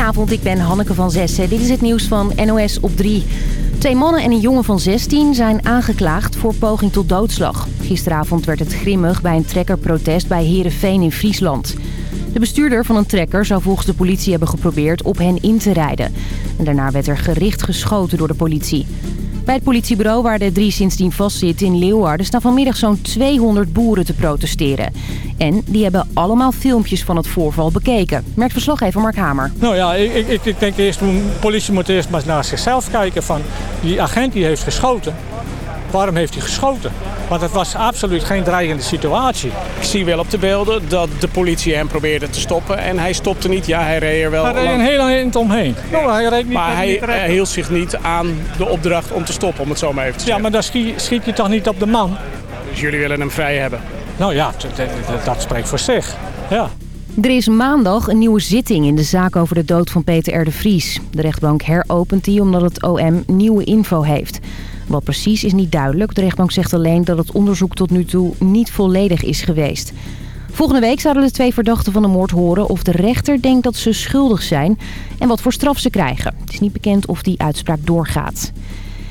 Goedenavond, ik ben Hanneke van Zessen. Dit is het nieuws van NOS op 3. Twee mannen en een jongen van 16 zijn aangeklaagd voor poging tot doodslag. Gisteravond werd het grimmig bij een trekkerprotest bij Heerenveen in Friesland. De bestuurder van een trekker zou volgens de politie hebben geprobeerd op hen in te rijden. En daarna werd er gericht geschoten door de politie. Bij het politiebureau waar de drie sindsdien vastzitten in Leeuwarden... staan vanmiddag zo'n 200 boeren te protesteren. En die hebben allemaal filmpjes van het voorval bekeken. Merkt verslaggever Mark Hamer. Nou ja, ik, ik, ik denk eerst, de politie moet eerst maar naar zichzelf kijken. Van, die agent die heeft geschoten. Waarom heeft hij geschoten? Want het was absoluut geen dreigende situatie. Ik zie wel op de beelden dat de politie hem probeerde te stoppen. En hij stopte niet. Ja, hij reed er wel Hij reed lang. een heel eind omheen. Nou, hij reed niet, Maar hij hield zich niet aan de opdracht om te stoppen, om het zo maar even te Ja, zeggen. maar dan schiet, schiet je toch niet op de man? Dus jullie willen hem vrij hebben. Nou ja, dat, dat- dat spreekt voor zich. Ja. Er is maandag een nieuwe zitting in de zaak over de dood van Peter R. de Vries. De rechtbank heropent die omdat het OM nieuwe info heeft. Wat precies is niet duidelijk. De rechtbank zegt alleen dat het onderzoek tot nu toe niet volledig is geweest. Volgende week zouden de twee verdachten van de moord horen of de rechter denkt dat ze schuldig zijn en wat voor straf ze krijgen. Het is niet bekend of die uitspraak doorgaat.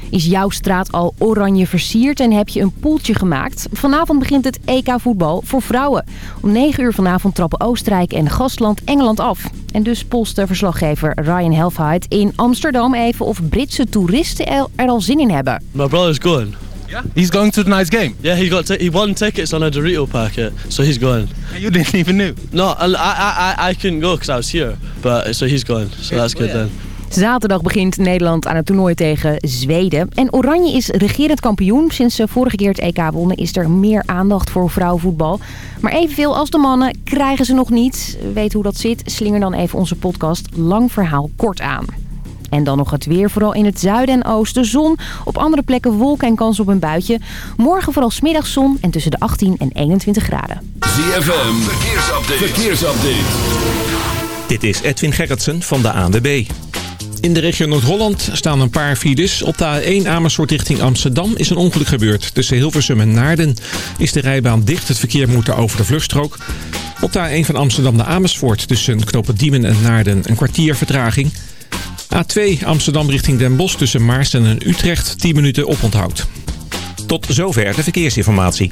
Is jouw straat al oranje versierd en heb je een poeltje gemaakt? Vanavond begint het EK voetbal voor vrouwen. Om 9 uur vanavond trappen Oostenrijk en gastland Engeland af. En dus polste verslaggever Ryan Helfheid in Amsterdam even of Britse toeristen er al zin in hebben. My brother's going. Yeah? He's going to tonight's game. Yeah, he got he won tickets on a Dorito packet, so he's going. And you didn't even know. No, I I, I couldn't go because I was here, but so he's going. So that's good then. Zaterdag begint Nederland aan het toernooi tegen Zweden. En Oranje is regerend kampioen. Sinds ze vorige keer het EK wonnen is er meer aandacht voor vrouwenvoetbal. Maar evenveel als de mannen krijgen ze nog niet. Weet hoe dat zit? Slinger dan even onze podcast Lang Verhaal Kort aan. En dan nog het weer, vooral in het zuiden en oosten. Zon, op andere plekken wolken en kans op een buitje. Morgen vooral 's middags zon en tussen de 18 en 21 graden. ZFM, verkeersupdate. verkeersupdate. Dit is Edwin Gerritsen van de ANWB. In de regio Noord-Holland staan een paar files. Op de A1 Amersfoort richting Amsterdam is een ongeluk gebeurd. Tussen Hilversum en Naarden is de rijbaan dicht. Het verkeer moet er over de vluchtstrook. Op de A1 van Amsterdam naar Amersfoort tussen knopen Diemen en Naarden een kwartier vertraging. A2 Amsterdam richting Den Bosch tussen Maarsen en Utrecht 10 minuten oponthoud. Tot zover de verkeersinformatie.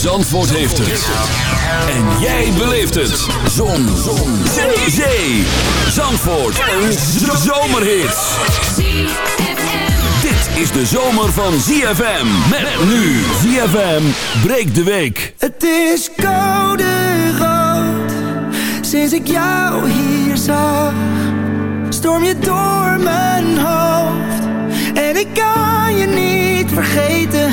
Zandvoort heeft het. En jij beleeft het. Zon. Zon. Zee. Zee. Zandvoort. Een zomerhit. Dit is de zomer van ZFM. Met nu ZFM breekt de week. Het is koude rood Sinds ik jou hier zag Storm je door mijn hoofd En ik kan je niet vergeten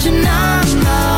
question I'm not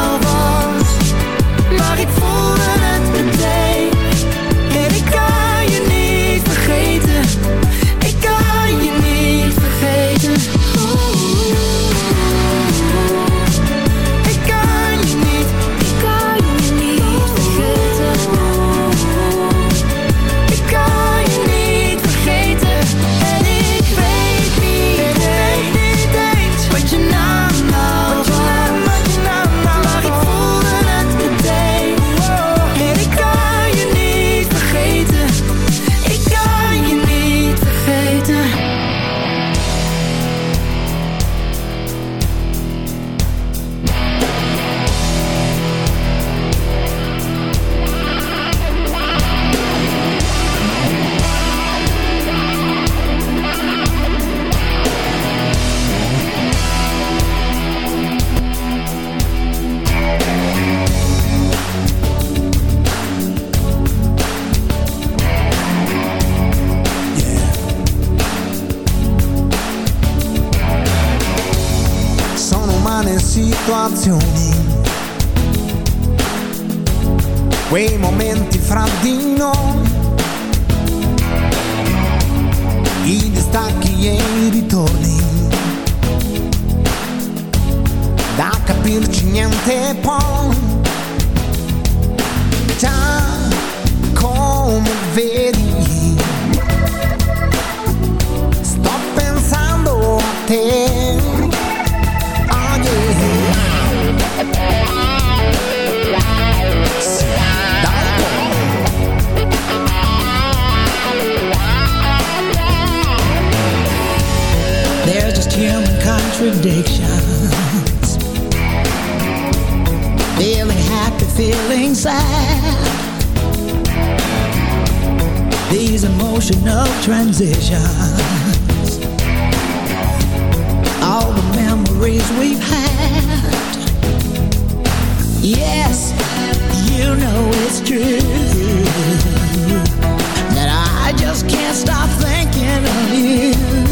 Just human contradictions. Feeling happy, feeling sad. These emotional transitions. All the memories we've had. Yes, you know it's true. That I just can't stop thinking of you.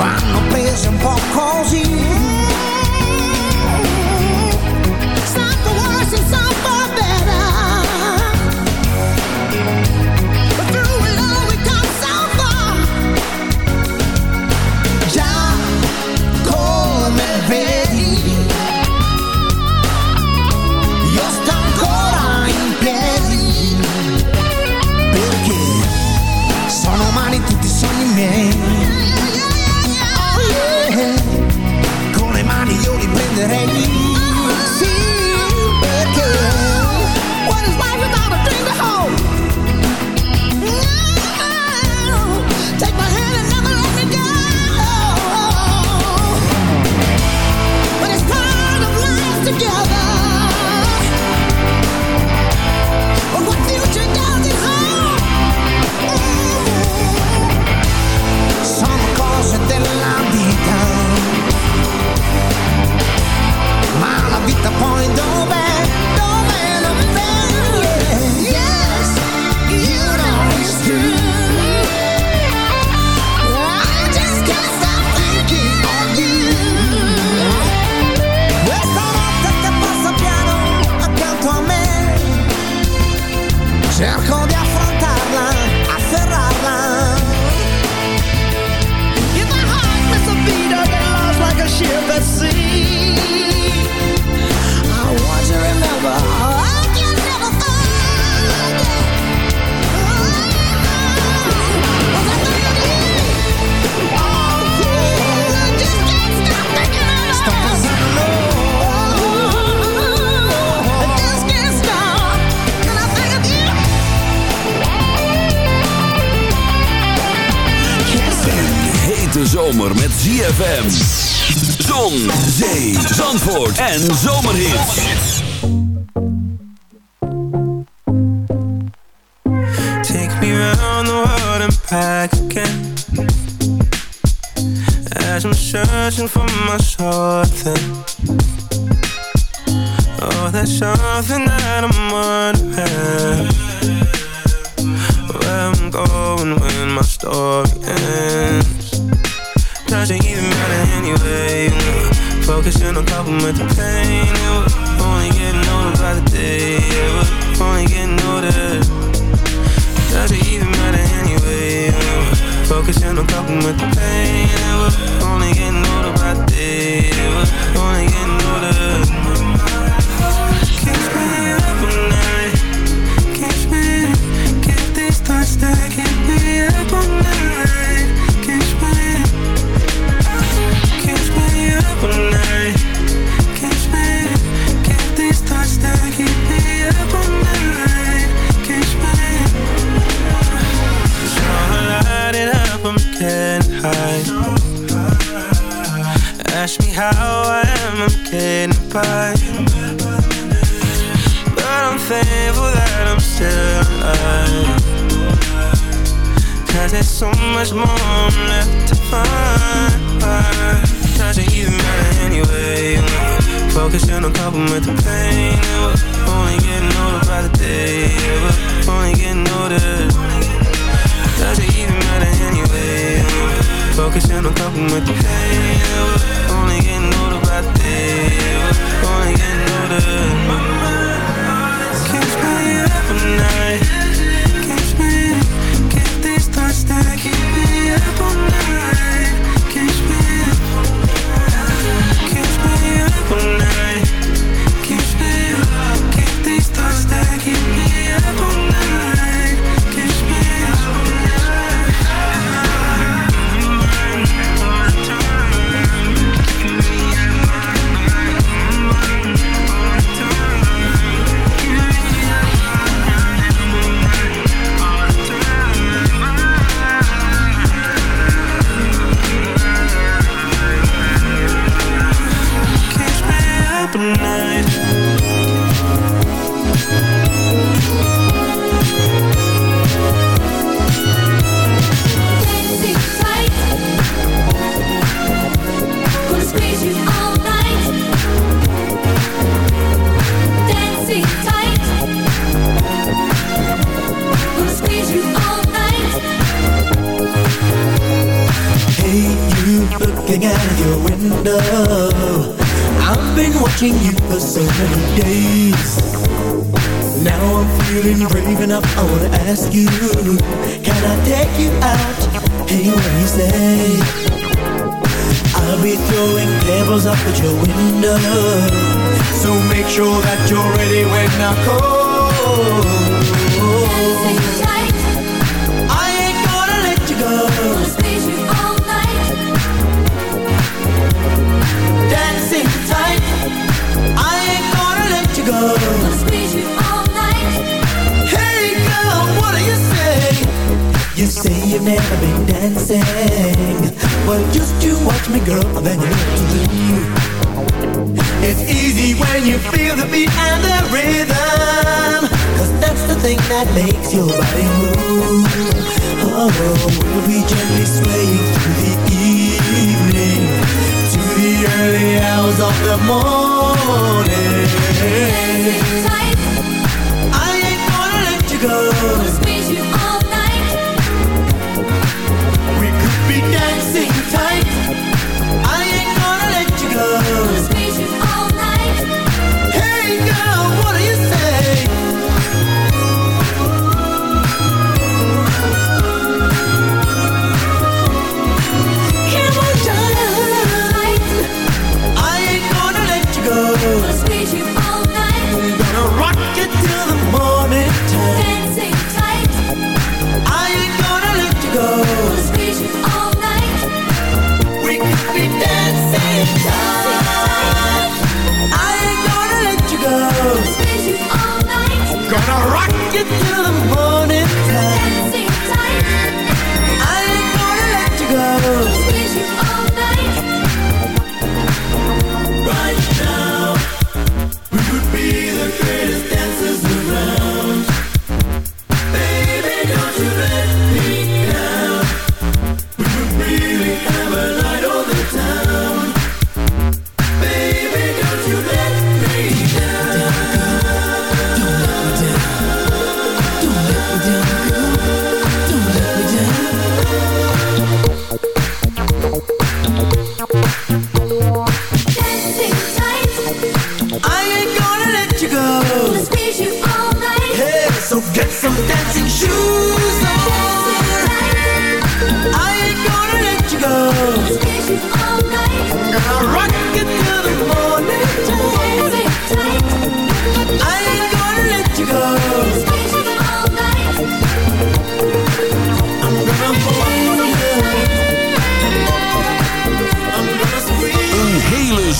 vanno prese un po' così iedereen ZFM. Zon, zee, zandvoort en zomerhits. Take me round the world and back again As I'm searching for my something Oh, there's something that I'm wondering Where I'm going when my story ends Doesn't even matter anyway. Focusing on coping with the pain yeah, We're only getting older by the day yeah, We're only getting older. Doesn't even matter anyway Focusing on coping with the pain and We're only getting older by the day We're only getting older. Keeps me up all night. Keeps me. Keep these thoughts that me up all night Cause there's so much more left to find Doesn't even matter anyway. Focusing on coping with the pain We're only getting older by the day We're only getting older. Doesn't even matter anyway Focusing on coping with the pain We're only getting older by the day We're only getting older. Keeps me up all night. Keeps me Keep these thoughts that keep me up all night I will never it through.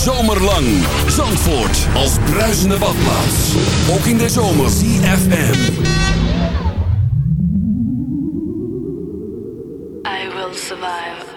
zomerlang. Zandvoort als bruisende badplaats. Ook in de zomer. CFM. I will survive.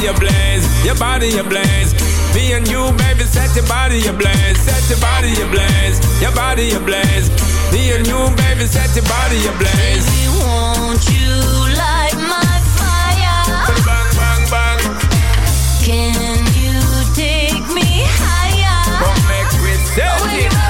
body ablaze, your body ablaze. Me and you, baby, set your body ablaze, set your body ablaze, your body ablaze. Me and you, baby, set your body ablaze. Baby, won't you light my fire? Bang, bang, bang. Can you take me higher? Won't make me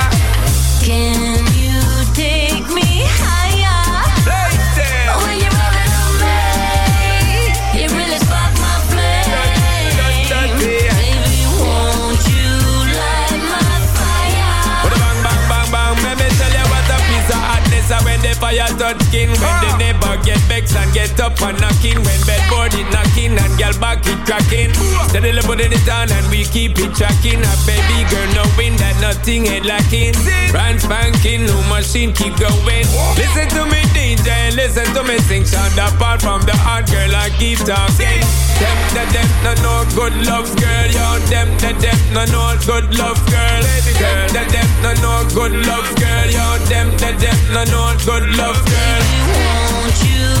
Touch skin, when the neighbor get vexed and get up and knocking, when bedboard it knocking and girl back it cracking. Steadily putting it on and we keep it tracking. A baby girl knowing that nothing ain't lacking. Brand spanking, new machine keep going. Listen to me DJ, listen to me sing. Sound apart from the hard girl, I keep talking. Them, the them, no no good love girl, yo. Them, the them, no no good love girl. Them, the them, no no good love girl, yo. Them, the them, no no good love girl. Won't you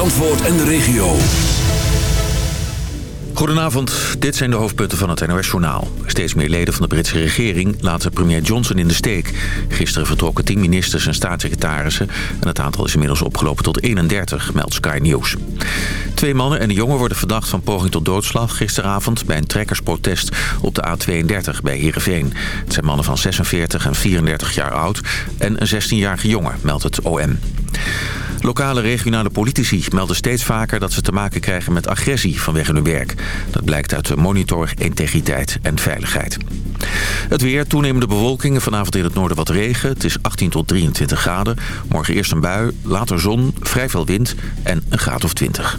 Zandvoort en de regio. Goedenavond, dit zijn de hoofdpunten van het NOS-journaal. Steeds meer leden van de Britse regering laten premier Johnson in de steek. Gisteren vertrokken 10 ministers en staatssecretarissen... en het aantal is inmiddels opgelopen tot 31, meldt Sky News. Twee mannen en een jongen worden verdacht van poging tot doodslag... gisteravond bij een trekkersprotest op de A32 bij Heerenveen. Het zijn mannen van 46 en 34 jaar oud en een 16-jarige jongen, meldt het OM. Lokale regionale politici melden steeds vaker dat ze te maken krijgen met agressie vanwege hun werk. Dat blijkt uit de monitor Integriteit en Veiligheid. Het weer, toenemende bewolking, vanavond in het noorden wat regen. Het is 18 tot 23 graden. Morgen eerst een bui, later zon, vrij veel wind en een graad of 20.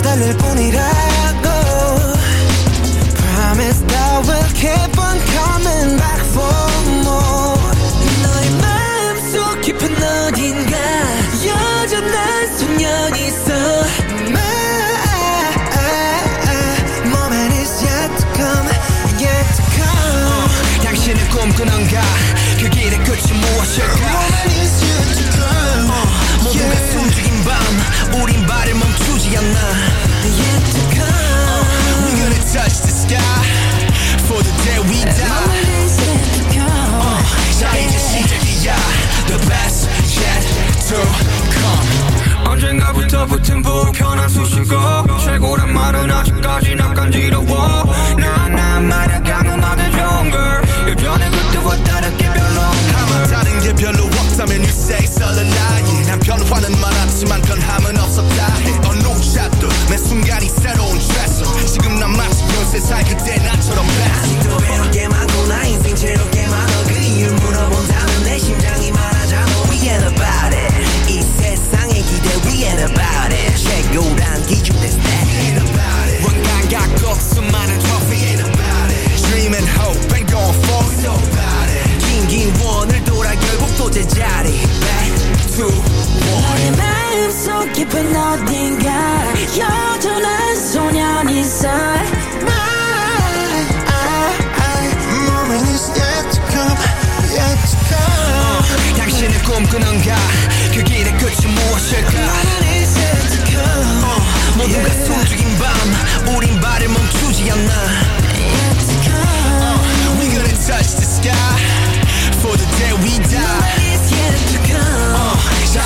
달랠 뿐이라고 Promise that we'll keep on coming back for more 너의 마음속 깊은 어딘가 여전한 소년이 있어 꿈꾸는가 그 길의 끝이 무엇일까 불편한 수식어 최고란 말은 아직까지 낯간지러워 나난 말야 강음하게 좋은 걸 예전에 그때와 다르게 별로 아마 다른 게 별로 없다면 you say it's all a lie 난 변화는 많았지만 변함은 없었다 해 어느 샷도 매 순간이 새로운 트레서 지금 난 마치 연세살 그때 결국 또 제자리 Back to 너의 one 마음속 깊은 어딘가 여전한 소년이 있어 Moment is yet to come Yet to come 당신은 꿈꾸는가 그 길의 끝이 무엇일까 Moment is yet to come 모두가 숨죽인 밤 우린 발을 멈추지 않나 Yet to come We gonna touch the sky For the day we die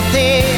nothing.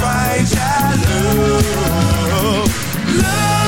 Right to love. love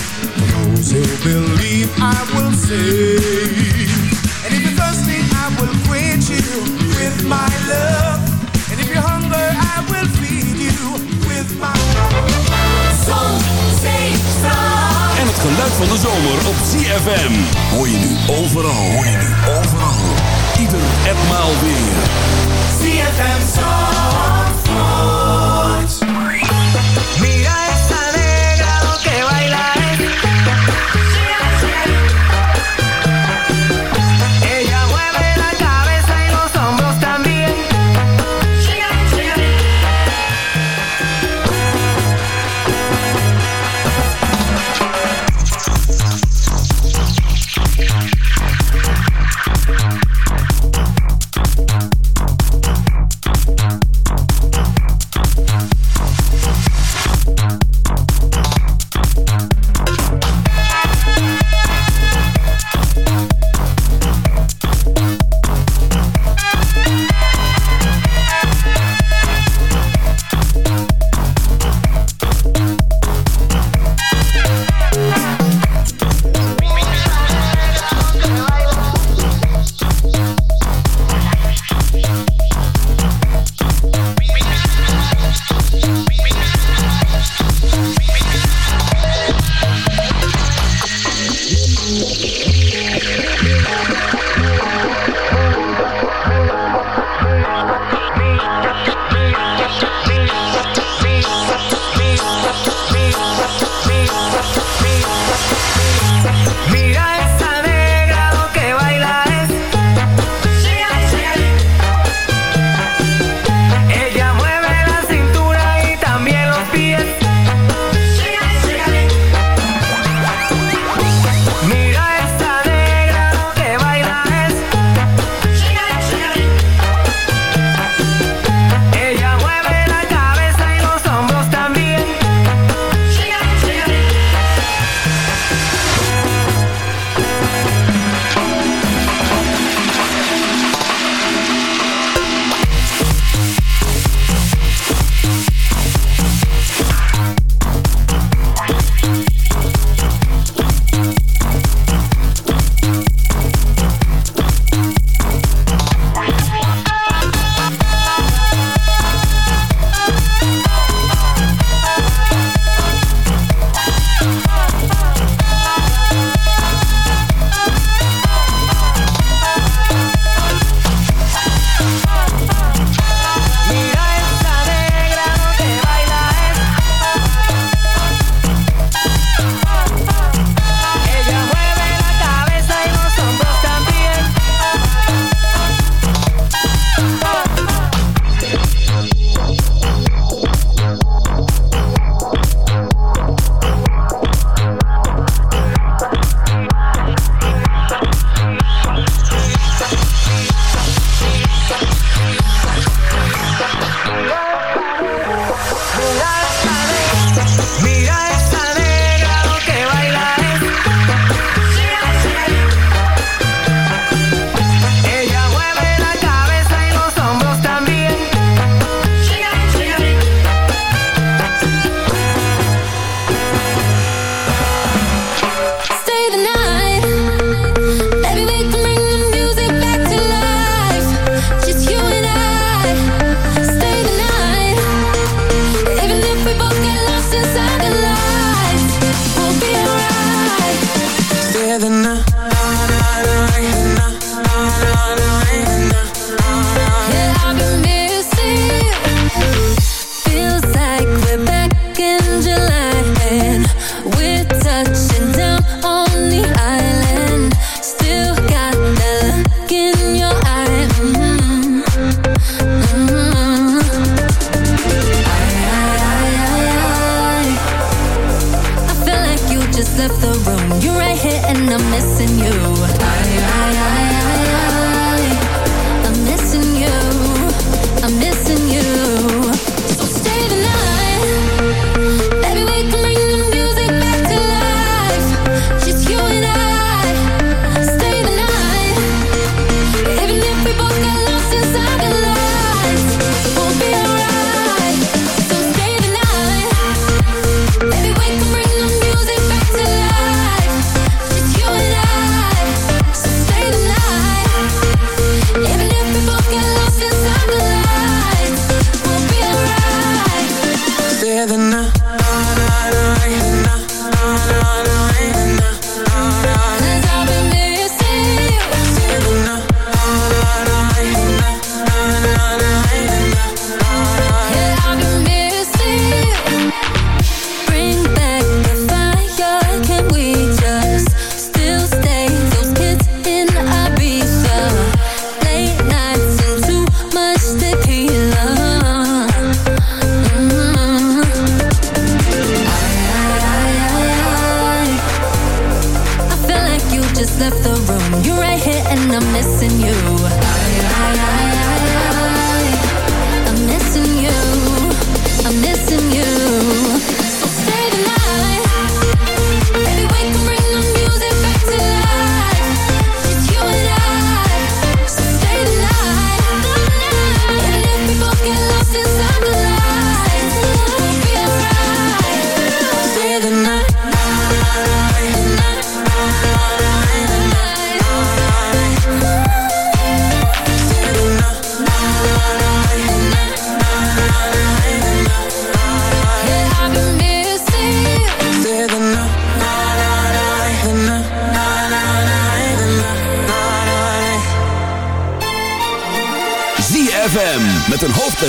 Who believe, I will save. And if you're thirsty, I will quench you with my love. And if you're hungry, I will feed you with my Zon, zee, En het geluid van de zomer op ZFM. Hoor je nu overal. Hoor je nu overal. Ieder en maal weer. ZFM Zandvoort. Mira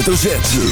hoofdletter Z.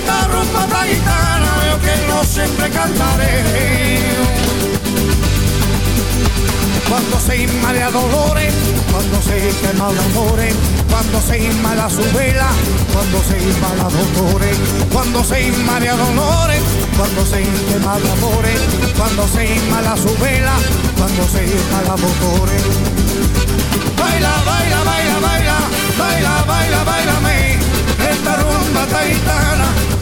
Esta rumba esta gitana, yo que no siempre cantaré. Cuando se inmala dolores, cuando se quema de amores, cuando se inmala su vela, cuando se inmala dolores, cuando se inmala dolores, cuando se quema de amores, cuando se inmala su vela, cuando se inmala dolores. Baila, baila, baila, baila, baila, baila, bailame, esta rumba taitana,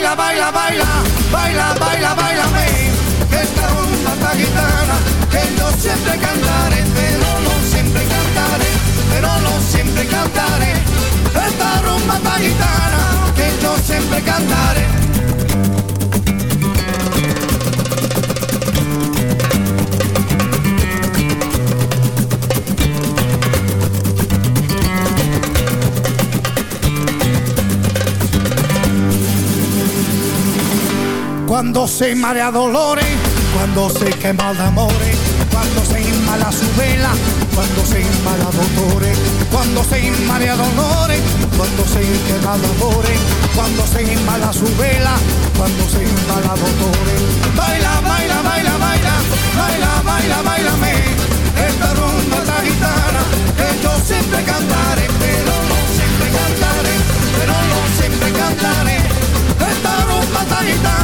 Baila, baila, baila, baila, baila, baila, esta rumba esta gitana, que yo siempre cantaré, pero no siempre cantaré, pero no siempre cantaré. Esta rumba esta gitana, que yo siempre cantaré. Cuando se marea dolores, cuando se quema de amores, cuando se inmala su vela, cuando se inmala dolores, cuando se inmala dolores, cuando se quema de amores, cuando se inmala su vela, cuando se inmala dolores. Baila, baila, baila, baila, baila, baila, bailame, esta rumba esta gitana, que yo siempre cantaré, pero no siempre cantaré, pero no siempre cantaré. Esta rumba esta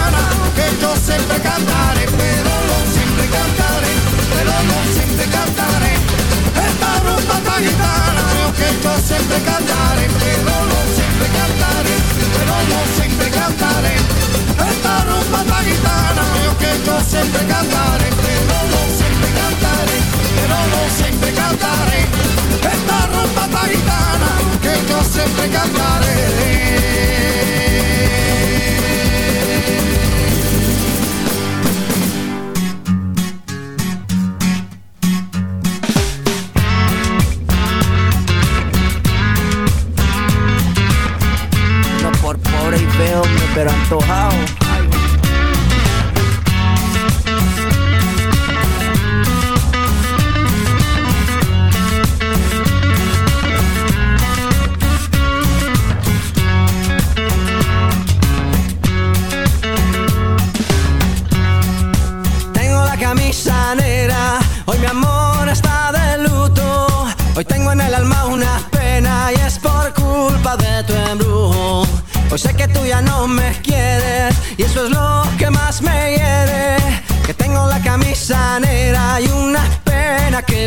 que yo siempre cantaré, pero no siempre cantaré, pero no siempre cantaré. Esta rumba esta que yo siempre cantaré, pero no siempre cantaré, pero no siempre cantaré. Esta rumba esta que yo siempre cantaré, pero no siempre cantaré, pero no siempre cantaré. Esta rumba esta que yo siempre cantaré. So how?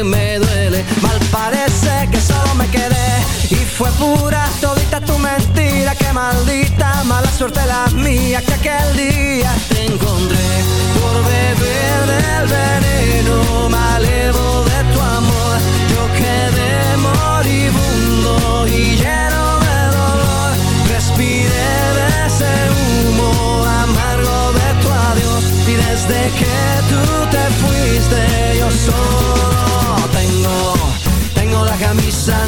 me duele. Mal parece que solo me quedé. Y fue pura todita tu mentira. Que maldita mala suerte la mía Que aquel día te encontré. Por beber del veneno Malevo de tu amor. Yo quedé moribundo Y lleno de dolor. Respiré de ese humo Amargo de tu adiós. Y desde que tú te fuiste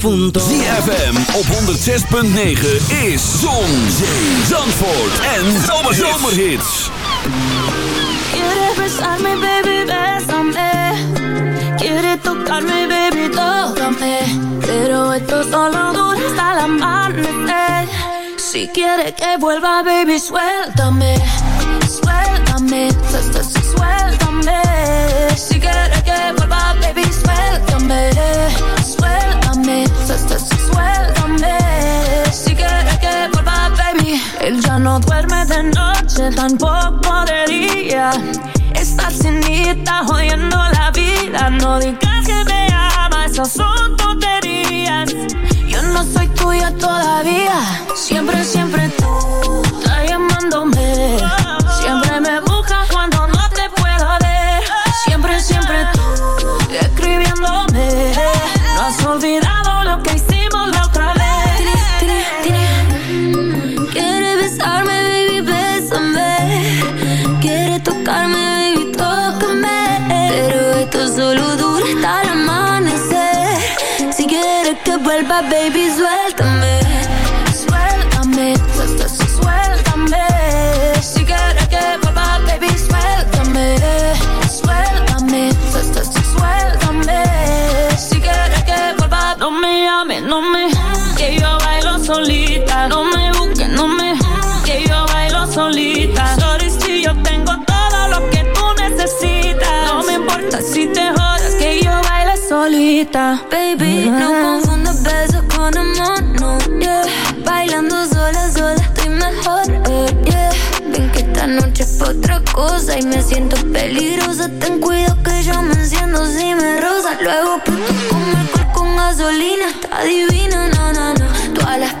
difunto. ZFM op 106.9 is Zon, Zee, Zandvoort en Zomerhits. Quieres besarme, baby, bésame. Quieres tocarme, baby, tócame. Pero esto solo dura hasta el amanecer. Si quieres que vuelva, baby, suéltame. Suéltame, su- su- su- suéltame. Tampoco día. Estar sin mí está jodiendo la vida. No digas que me amas, esas son tonterías. Yo no soy tuya todavía. Siempre, siempre solita. Baby, no confundas besos con amor, no, yeah. Bailando sola, sola estoy mejor, eh, yeah. Ven que esta noche es otra cosa y me siento peligrosa. Ten cuidado que yo me enciendo si me rosa. Luego puto como alcohol con gasolina, está divina, no, no, no. Todas las